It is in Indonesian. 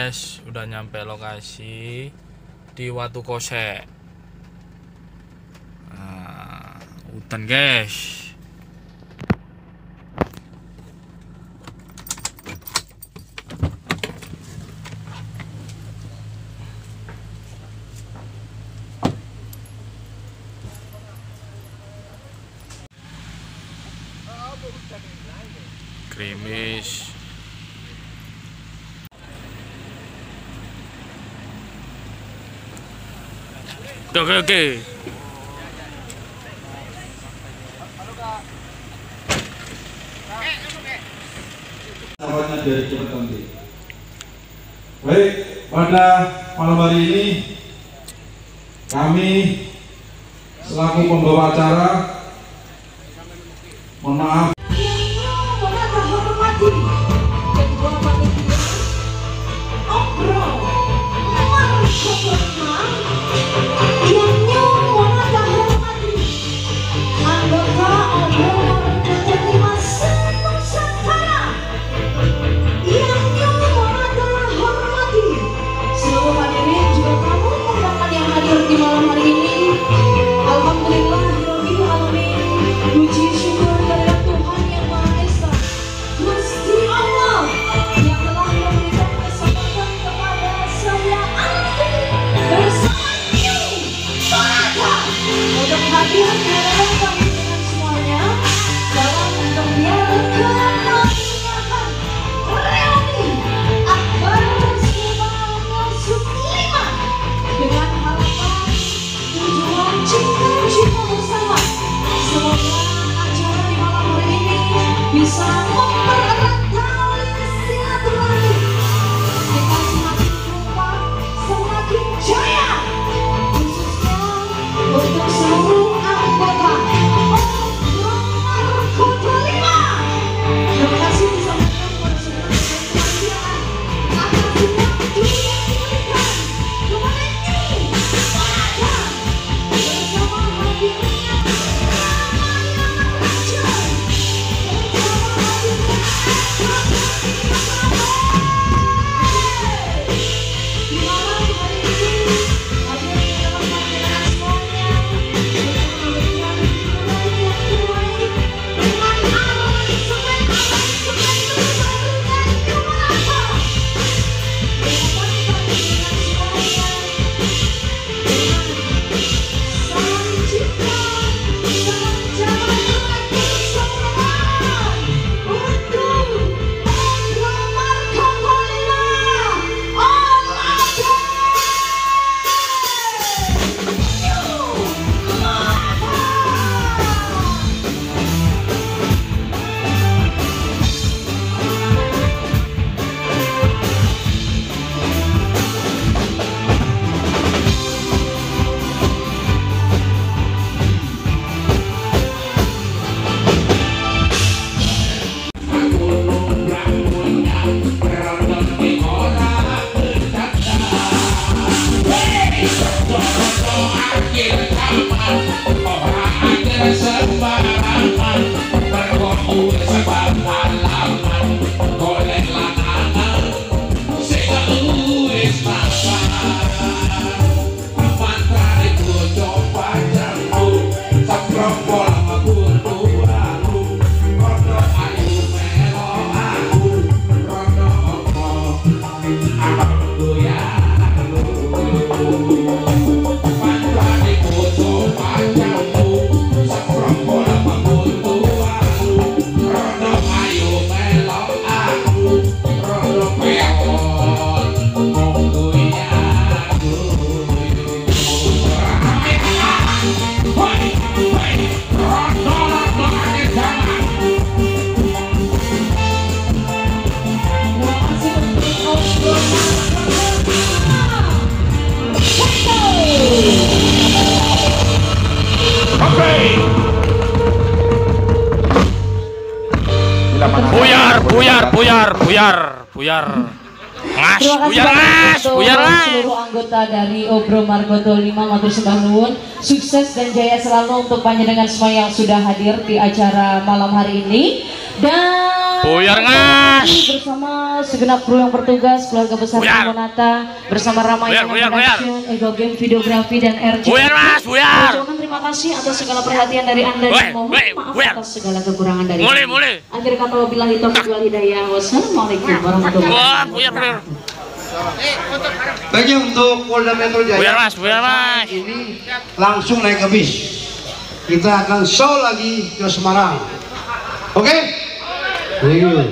guys udah nyampe lokasi di Watu Kose nah, hutan guys. Krimis. Oke oke. Namanya dari Baik, pada malam hari ini kami selaku pembawa acara mohon maaf buyar, buyar, buyar, buyar. Mas, buyar, mas, buyar, seluruh anggota dari Obro Margoto 5 Matur Sembah Nuwun. Sukses dan jaya selalu untuk panjenengan semua yang sudah hadir di acara malam hari ini. Dan Buyar ngas. bersama segenap kru yang bertugas keluarga besar Buyar. Monata bersama Ramayana Buyar, buyar, buyar. Production, Ego Game Videografi dan RJ. Buyar mas, buyar. Ucapkan terima kasih atas segala perhatian dari Anda dan mohon maaf buyar. atas segala kekurangan dari Mulai, kami. mulai. Akhir kata wabillahi taufiq wal hidayah. Wassalamualaikum warahmatullahi Wah, buyar, buyar. Bagi untuk Polda Metro Buyar Jaya mas, buyar mas. ini langsung naik ke bis. Kita akan show lagi ke Semarang. Oke? 不用